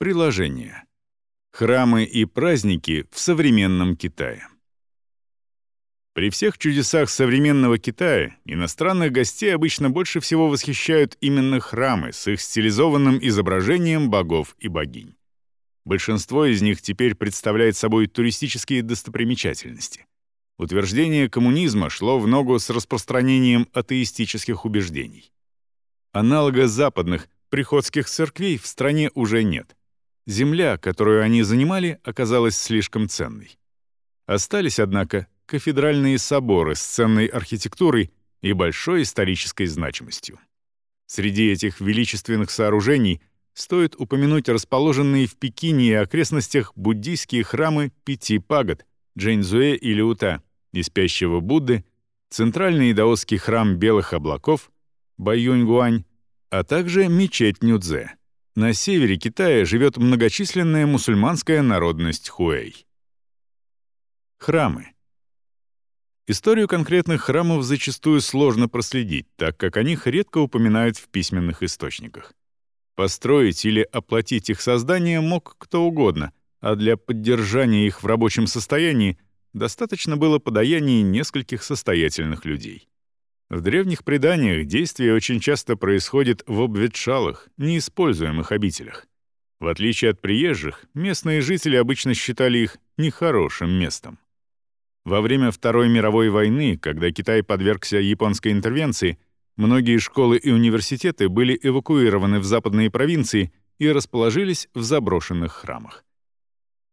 Приложение. Храмы и праздники в современном Китае. При всех чудесах современного Китая иностранных гостей обычно больше всего восхищают именно храмы с их стилизованным изображением богов и богинь. Большинство из них теперь представляет собой туристические достопримечательности. Утверждение коммунизма шло в ногу с распространением атеистических убеждений. Аналога западных, приходских церквей в стране уже нет. Земля, которую они занимали, оказалась слишком ценной. Остались, однако, кафедральные соборы с ценной архитектурой и большой исторической значимостью. Среди этих величественных сооружений стоит упомянуть расположенные в Пекине и окрестностях буддийские храмы Пяти Пагод, Джэньцзуэ и Леута, и Спящего Будды, центральный даосский храм Белых облаков, Баюньгуань, а также мечеть Нюдзе. На севере Китая живет многочисленная мусульманская народность Хуэй. Храмы. Историю конкретных храмов зачастую сложно проследить, так как о них редко упоминают в письменных источниках. Построить или оплатить их создание мог кто угодно, а для поддержания их в рабочем состоянии достаточно было подаяний нескольких состоятельных людей. В древних преданиях действие очень часто происходит в обветшалых, неиспользуемых обителях. В отличие от приезжих, местные жители обычно считали их нехорошим местом. Во время Второй мировой войны, когда Китай подвергся японской интервенции, многие школы и университеты были эвакуированы в западные провинции и расположились в заброшенных храмах.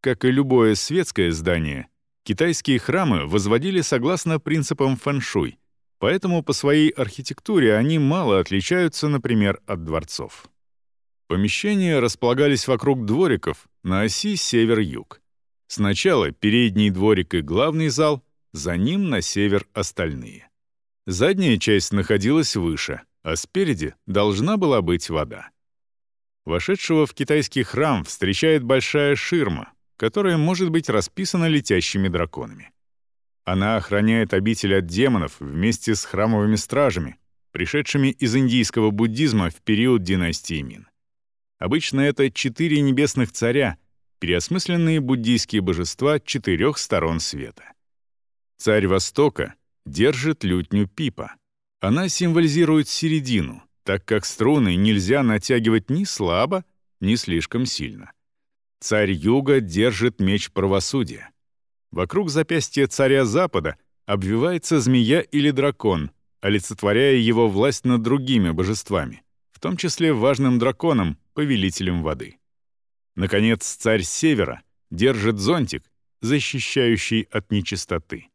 Как и любое светское здание, китайские храмы возводили согласно принципам фэншуй — Поэтому по своей архитектуре они мало отличаются, например, от дворцов. Помещения располагались вокруг двориков на оси север-юг. Сначала передний дворик и главный зал, за ним на север остальные. Задняя часть находилась выше, а спереди должна была быть вода. Вошедшего в китайский храм встречает большая ширма, которая может быть расписана летящими драконами. Она охраняет обитель от демонов вместе с храмовыми стражами, пришедшими из индийского буддизма в период династии Мин. Обычно это четыре небесных царя, переосмысленные буддийские божества четырех сторон света. Царь Востока держит лютню пипа. Она символизирует середину, так как струны нельзя натягивать ни слабо, ни слишком сильно. Царь Юга держит меч правосудия. Вокруг запястья царя Запада обвивается змея или дракон, олицетворяя его власть над другими божествами, в том числе важным драконом, повелителем воды. Наконец, царь Севера держит зонтик, защищающий от нечистоты.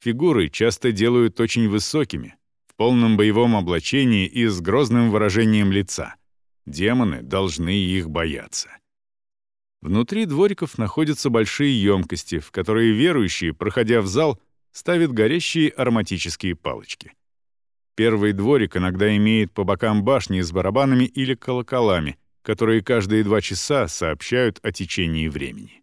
Фигуры часто делают очень высокими, в полном боевом облачении и с грозным выражением лица. Демоны должны их бояться. Внутри двориков находятся большие емкости, в которые верующие, проходя в зал, ставят горящие ароматические палочки. Первый дворик иногда имеет по бокам башни с барабанами или колоколами, которые каждые два часа сообщают о течении времени.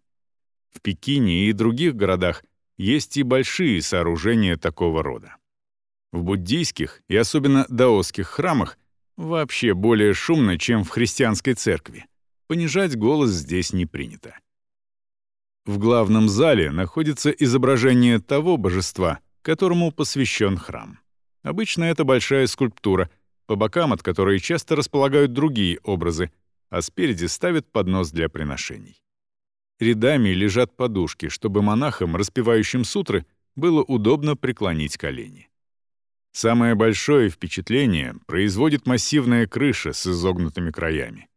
В Пекине и других городах есть и большие сооружения такого рода. В буддийских и особенно даосских храмах вообще более шумно, чем в христианской церкви. Понижать голос здесь не принято. В главном зале находится изображение того божества, которому посвящен храм. Обычно это большая скульптура, по бокам от которой часто располагают другие образы, а спереди ставят поднос для приношений. Рядами лежат подушки, чтобы монахам, распевающим сутры, было удобно преклонить колени. Самое большое впечатление производит массивная крыша с изогнутыми краями.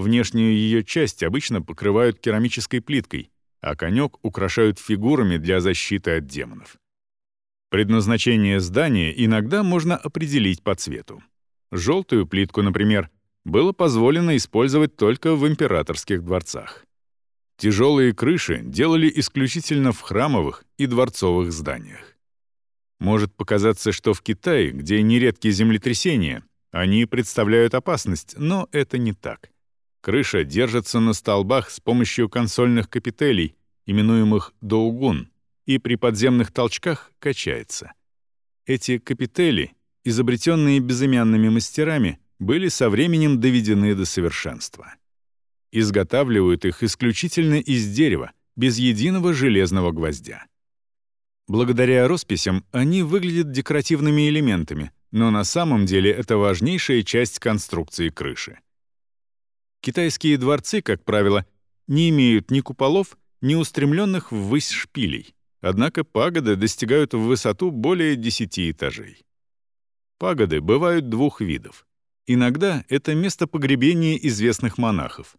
Внешнюю ее часть обычно покрывают керамической плиткой, а конек украшают фигурами для защиты от демонов. Предназначение здания иногда можно определить по цвету. Желтую плитку, например, было позволено использовать только в императорских дворцах. Тяжелые крыши делали исключительно в храмовых и дворцовых зданиях. Может показаться, что в Китае, где нередки землетрясения, они представляют опасность, но это не так. Крыша держится на столбах с помощью консольных капителей, именуемых доугун, и при подземных толчках качается. Эти капители, изобретенные безымянными мастерами, были со временем доведены до совершенства. Изготавливают их исключительно из дерева, без единого железного гвоздя. Благодаря росписям они выглядят декоративными элементами, но на самом деле это важнейшая часть конструкции крыши. Китайские дворцы, как правило, не имеют ни куполов, ни устремленных ввысь шпилей, однако пагоды достигают в высоту более 10 этажей. Пагоды бывают двух видов. Иногда это место погребения известных монахов.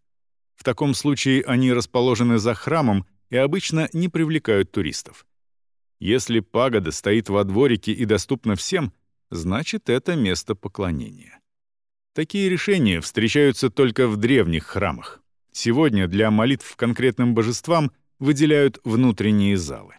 В таком случае они расположены за храмом и обычно не привлекают туристов. Если пагода стоит во дворике и доступна всем, значит, это место поклонения. Такие решения встречаются только в древних храмах. Сегодня для молитв конкретным божествам выделяют внутренние залы.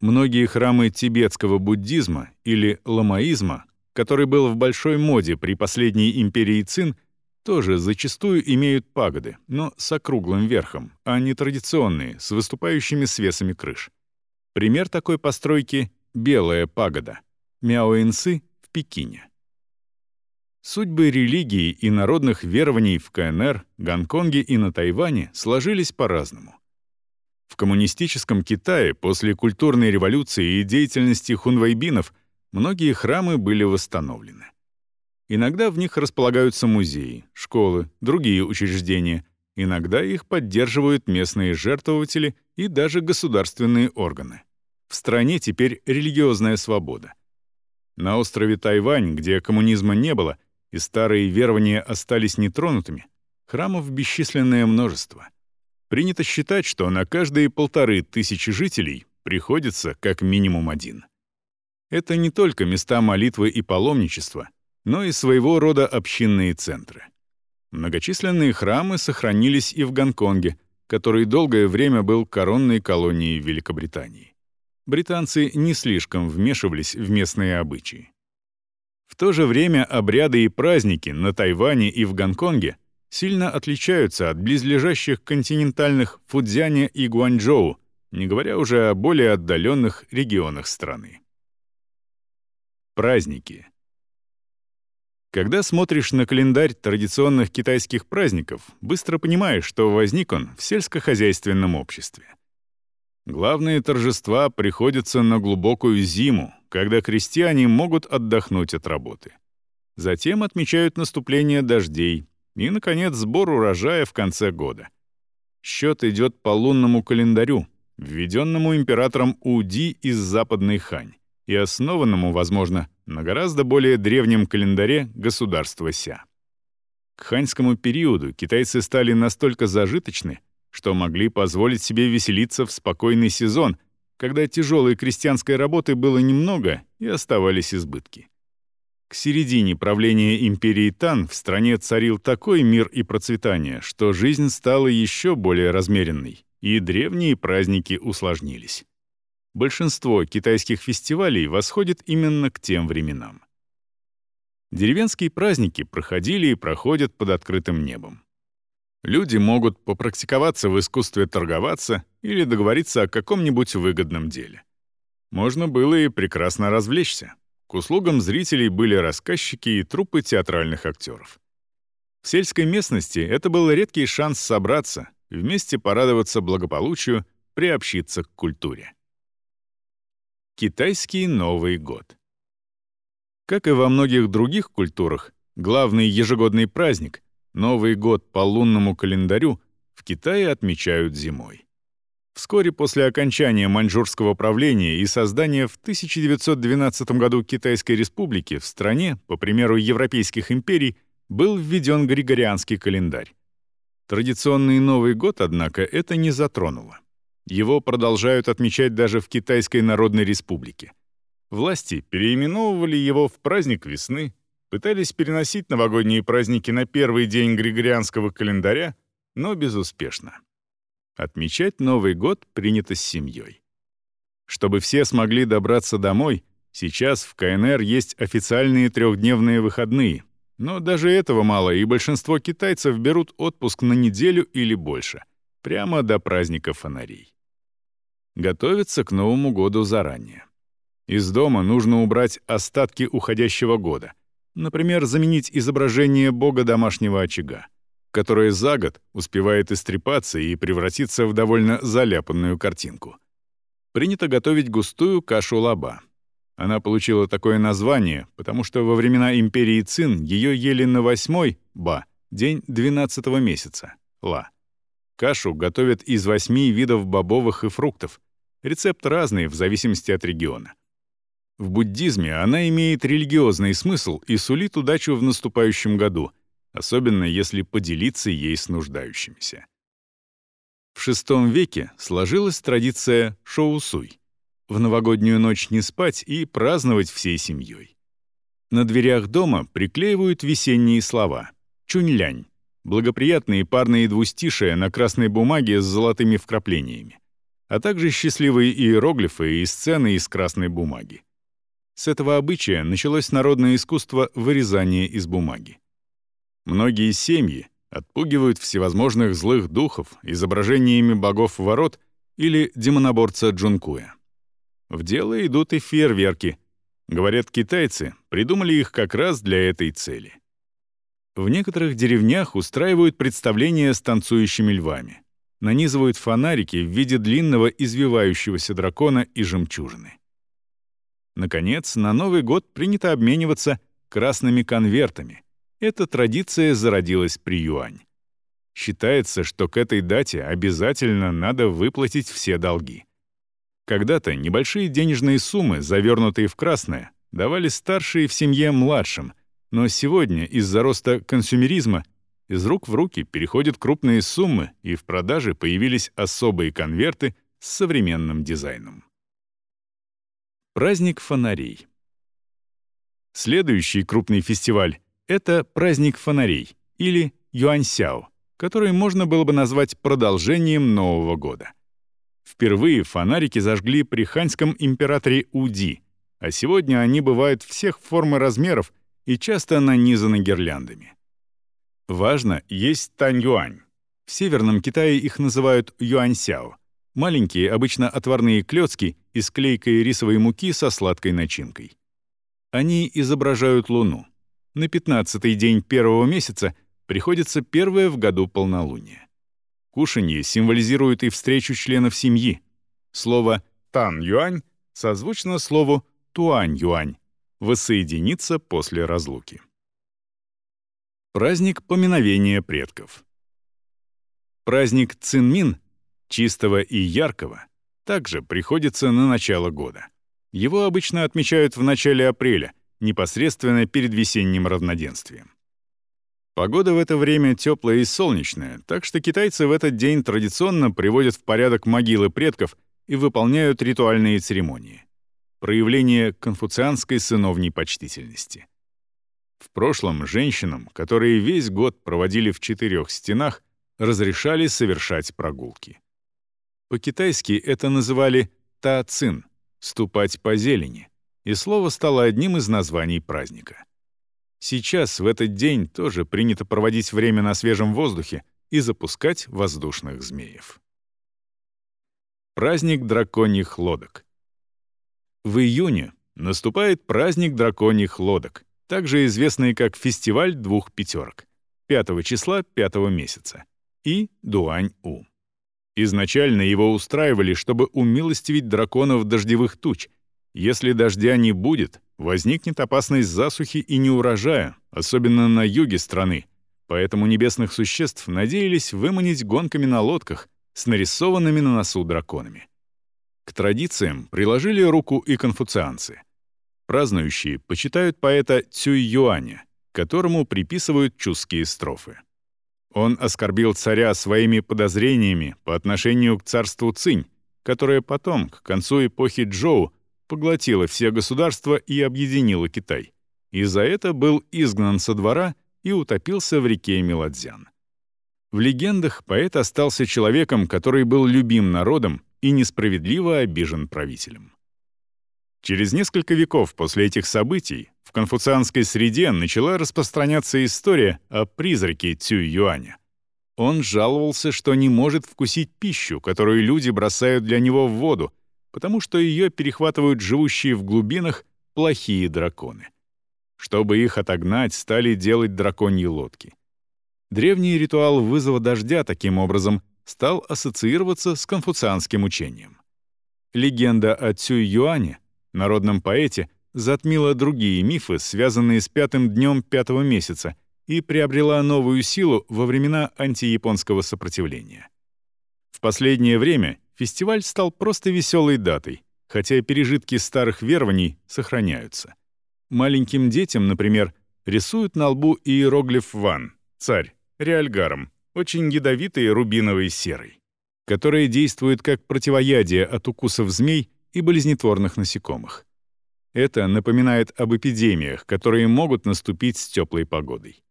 Многие храмы тибетского буддизма или ламаизма, который был в большой моде при последней империи Цин, тоже зачастую имеют пагоды, но с округлым верхом, а не традиционные, с выступающими свесами крыш. Пример такой постройки — Белая пагода, Мяоэнсы в Пекине. Судьбы религии и народных верований в КНР, Гонконге и на Тайване сложились по-разному. В коммунистическом Китае после культурной революции и деятельности хунвайбинов многие храмы были восстановлены. Иногда в них располагаются музеи, школы, другие учреждения, иногда их поддерживают местные жертвователи и даже государственные органы. В стране теперь религиозная свобода. На острове Тайвань, где коммунизма не было, и старые верования остались нетронутыми, храмов бесчисленное множество. Принято считать, что на каждые полторы тысячи жителей приходится как минимум один. Это не только места молитвы и паломничества, но и своего рода общинные центры. Многочисленные храмы сохранились и в Гонконге, который долгое время был коронной колонией Великобритании. Британцы не слишком вмешивались в местные обычаи. В то же время обряды и праздники на Тайване и в Гонконге сильно отличаются от близлежащих континентальных Фудзяня и Гуанчжоу, не говоря уже о более отдаленных регионах страны. Праздники. Когда смотришь на календарь традиционных китайских праздников, быстро понимаешь, что возник он в сельскохозяйственном обществе. Главные торжества приходятся на глубокую зиму, когда крестьяне могут отдохнуть от работы. Затем отмечают наступление дождей и, наконец, сбор урожая в конце года. Счет идет по лунному календарю, введенному императором Уди из Западной Хань и основанному, возможно, на гораздо более древнем календаре государства Ся. К ханьскому периоду китайцы стали настолько зажиточны, что могли позволить себе веселиться в спокойный сезон — когда тяжелой крестьянской работы было немного и оставались избытки. К середине правления империи Тан в стране царил такой мир и процветание, что жизнь стала еще более размеренной, и древние праздники усложнились. Большинство китайских фестивалей восходит именно к тем временам. Деревенские праздники проходили и проходят под открытым небом. Люди могут попрактиковаться в искусстве торговаться или договориться о каком-нибудь выгодном деле. Можно было и прекрасно развлечься. К услугам зрителей были рассказчики и труппы театральных актеров. В сельской местности это был редкий шанс собраться, вместе порадоваться благополучию, приобщиться к культуре. Китайский Новый год. Как и во многих других культурах, главный ежегодный праздник — Новый год по лунному календарю в Китае отмечают зимой. Вскоре после окончания маньчжурского правления и создания в 1912 году Китайской республики в стране, по примеру европейских империй, был введен Григорианский календарь. Традиционный Новый год, однако, это не затронуло. Его продолжают отмечать даже в Китайской Народной Республике. Власти переименовывали его в праздник весны, пытались переносить новогодние праздники на первый день григорианского календаря, но безуспешно. Отмечать Новый год принято с семьей. Чтобы все смогли добраться домой, сейчас в КНР есть официальные трехдневные выходные, но даже этого мало, и большинство китайцев берут отпуск на неделю или больше, прямо до праздника фонарей. Готовятся к Новому году заранее. Из дома нужно убрать остатки уходящего года, Например, заменить изображение бога домашнего очага. которое за год успевает истрепаться и превратиться в довольно заляпанную картинку. Принято готовить густую кашу лаба. Она получила такое название, потому что во времена империи Цин ее ели на восьмой, ба, день двенадцатого месяца, ла. Кашу готовят из восьми видов бобовых и фруктов. Рецепт разный в зависимости от региона. В буддизме она имеет религиозный смысл и сулит удачу в наступающем году, особенно если поделиться ей с нуждающимися. В VI веке сложилась традиция шоусуй — в новогоднюю ночь не спать и праздновать всей семьей. На дверях дома приклеивают весенние слова «чунь-лянь» — благоприятные парные двустишия на красной бумаге с золотыми вкраплениями, а также счастливые иероглифы и сцены из красной бумаги. С этого обычая началось народное искусство вырезания из бумаги. Многие семьи отпугивают всевозможных злых духов изображениями богов ворот или демоноборца Джункуя. В дело идут и фейерверки. Говорят, китайцы придумали их как раз для этой цели. В некоторых деревнях устраивают представления с танцующими львами. Нанизывают фонарики в виде длинного извивающегося дракона и жемчужины. Наконец, на Новый год принято обмениваться красными конвертами. Эта традиция зародилась при юань. Считается, что к этой дате обязательно надо выплатить все долги. Когда-то небольшие денежные суммы, завернутые в красное, давали старшие в семье младшим, но сегодня из-за роста консьюмеризма из рук в руки переходят крупные суммы, и в продаже появились особые конверты с современным дизайном. Праздник фонарей. Следующий крупный фестиваль — это праздник фонарей или Юаньсяо, который можно было бы назвать продолжением Нового года. Впервые фонарики зажгли при ханьском императоре Уди, а сегодня они бывают всех форм и размеров и часто нанизаны гирляндами. Важно есть Тань-Юань. В Северном Китае их называют Юаньсяо, Маленькие, обычно отварные клёцки из клейкой рисовой муки со сладкой начинкой. Они изображают Луну. На пятнадцатый день первого месяца приходится первое в году полнолуние. Кушанье символизирует и встречу членов семьи. Слово «тан-юань» созвучно слову «туань-юань» — воссоединиться после разлуки. Праздник поминовения предков. Праздник Цинмин чистого и яркого, также приходится на начало года. Его обычно отмечают в начале апреля, непосредственно перед весенним равноденствием. Погода в это время теплая и солнечная, так что китайцы в этот день традиционно приводят в порядок могилы предков и выполняют ритуальные церемонии. Проявление конфуцианской сыновней почтительности. В прошлом женщинам, которые весь год проводили в четырех стенах, разрешали совершать прогулки. По-китайски это называли «та-цин» — «ступать по зелени», и слово стало одним из названий праздника. Сейчас, в этот день, тоже принято проводить время на свежем воздухе и запускать воздушных змеев. Праздник драконьих лодок. В июне наступает праздник драконьих лодок, также известный как фестиваль двух пятерок, 5 числа 5 месяца, и Дуань-У. Изначально его устраивали, чтобы умилостивить драконов дождевых туч. Если дождя не будет, возникнет опасность засухи и неурожая, особенно на юге страны. Поэтому небесных существ надеялись выманить гонками на лодках с нарисованными на носу драконами. К традициям приложили руку и конфуцианцы. Празднующие почитают поэта Цюй Юаня, которому приписывают чуские строфы. Он оскорбил царя своими подозрениями по отношению к царству Цинь, которое потом, к концу эпохи Джоу, поглотило все государства и объединило Китай. И за это был изгнан со двора и утопился в реке Меладзян. В легендах поэт остался человеком, который был любим народом и несправедливо обижен правителем. Через несколько веков после этих событий в конфуцианской среде начала распространяться история о призраке Цюй Юаня. Он жаловался, что не может вкусить пищу, которую люди бросают для него в воду, потому что ее перехватывают живущие в глубинах плохие драконы. Чтобы их отогнать, стали делать драконьи лодки. Древний ритуал вызова дождя таким образом стал ассоциироваться с конфуцианским учением. Легенда о Цюй Юане, народном поэте, затмила другие мифы, связанные с пятым днем пятого месяца, и приобрела новую силу во времена антияпонского сопротивления. В последнее время фестиваль стал просто веселой датой, хотя пережитки старых верований сохраняются. Маленьким детям, например, рисуют на лбу иероглиф «Ван» — царь, реальгаром, очень ядовитый рубиновый серый, который действует как противоядие от укусов змей и болезнетворных насекомых. Это напоминает об эпидемиях, которые могут наступить с теплой погодой.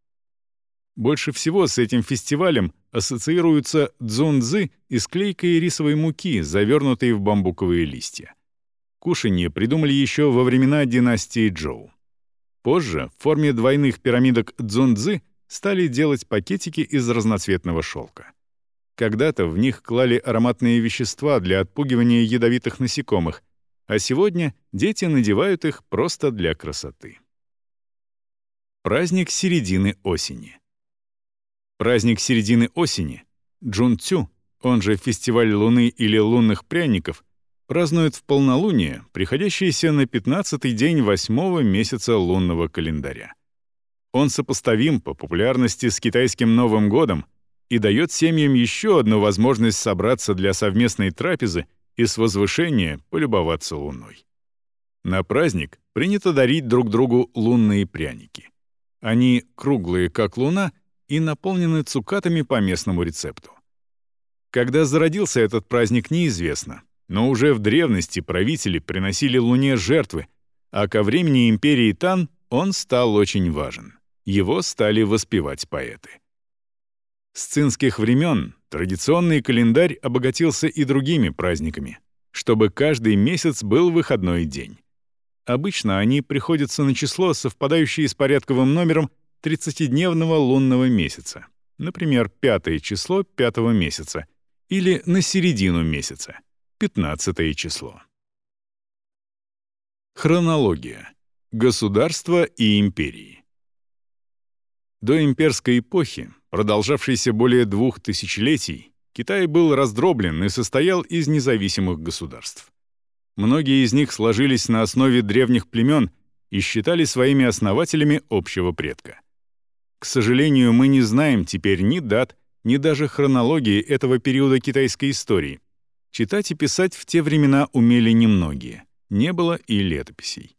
Больше всего с этим фестивалем ассоциируются дзунзы из клейкой рисовой муки, завернутой в бамбуковые листья. Кушанье придумали еще во времена династии Джоу. Позже в форме двойных пирамидок дзунзы стали делать пакетики из разноцветного шелка. Когда-то в них клали ароматные вещества для отпугивания ядовитых насекомых, а сегодня дети надевают их просто для красоты. Праздник середины осени. Праздник середины осени, Джун-Цю, он же фестиваль Луны или лунных пряников, празднуют в полнолуние, приходящееся на 15-й день восьмого месяца лунного календаря. Он сопоставим по популярности с китайским Новым годом и дает семьям еще одну возможность собраться для совместной трапезы и с возвышения полюбоваться луной. На праздник принято дарить друг другу лунные пряники. Они круглые, как луна, и наполнены цукатами по местному рецепту. Когда зародился этот праздник, неизвестно, но уже в древности правители приносили Луне жертвы, а ко времени империи Тан он стал очень важен. Его стали воспевать поэты. С цинских времен традиционный календарь обогатился и другими праздниками, чтобы каждый месяц был выходной день. Обычно они приходятся на число, совпадающее с порядковым номером 30-дневного лунного месяца, например, пятое число пятого месяца, или на середину месяца, 15 число. Хронология. Государства и империи. До имперской эпохи продолжавшийся более двух тысячелетий, Китай был раздроблен и состоял из независимых государств. Многие из них сложились на основе древних племен и считали своими основателями общего предка. К сожалению, мы не знаем теперь ни дат, ни даже хронологии этого периода китайской истории. Читать и писать в те времена умели немногие, не было и летописей.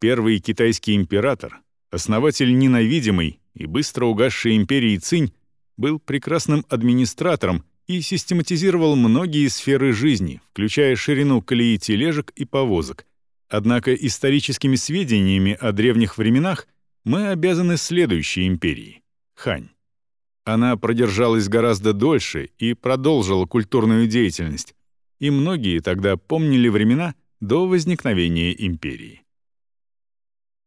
Первый китайский император, основатель ненавидимой и быстро угасшей империи Цинь был прекрасным администратором и систематизировал многие сферы жизни, включая ширину колеи тележек и повозок. Однако историческими сведениями о древних временах мы обязаны следующей империи — Хань. Она продержалась гораздо дольше и продолжила культурную деятельность, и многие тогда помнили времена до возникновения империи.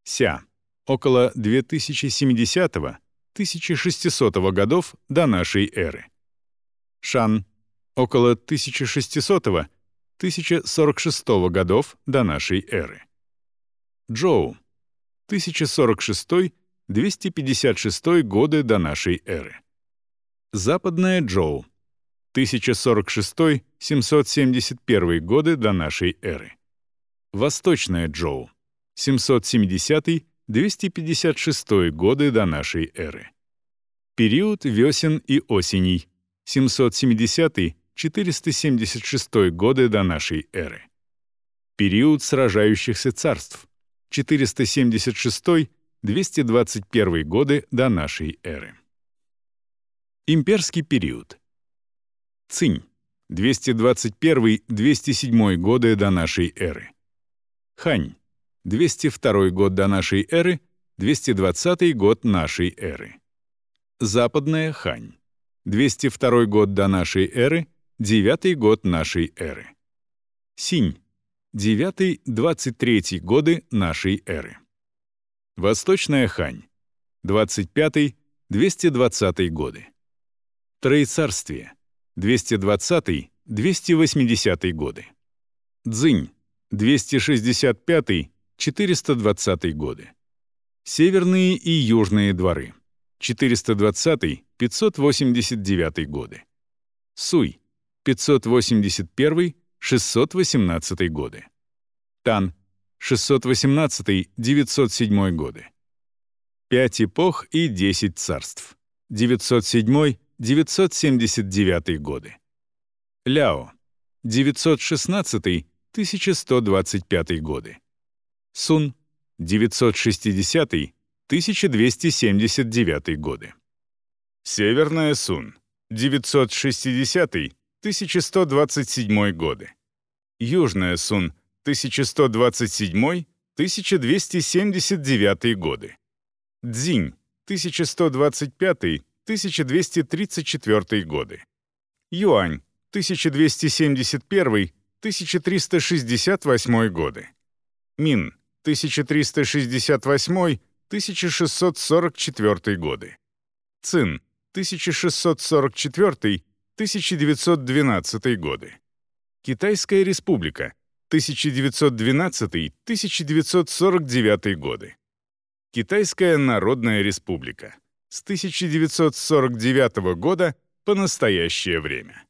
Ся около 2070-1600 годов до нашей эры. Шан — около 1600-1046 годов до нашей эры. Джоу — 1046-256 годы до нашей эры. Западная Джоу — 1046-771 годы до нашей эры. Восточная Джоу — 770 256 годы до нашей эры. Период весен и осеней 770-476 годы до нашей эры. Период сражающихся царств 476-221 годы до нашей эры. Имперский период. Цинь 221-207 годы до нашей эры. Хань 202 год до нашей эры, 220 год нашей эры. Западная Хань. 202 год до нашей эры, 9 год нашей эры. Синь. 9-23 годы нашей эры. Восточная Хань. 25-220 годы. Троецарствие. 220-280 годы. Цзинь. 265 420 годы. Северные и южные дворы. 420-589 годы. Суй, 581-618 годы. Тан, 618-907 годы. Пять эпох и десять царств. 907-979 годы. Ляо, 916-1125 годы. Сун, 960-1279 годы. Северная Сун, 960-1127 годы. Южная Сун, 1127-1279 годы. Дзинь, 1125-1234 годы. Юань, 1271-1368 годы. Мин, 1368-1644 годы. Цин, 1644-1912 годы. Китайская республика, 1912-1949 годы. Китайская Народная Республика с 1949 года по настоящее время.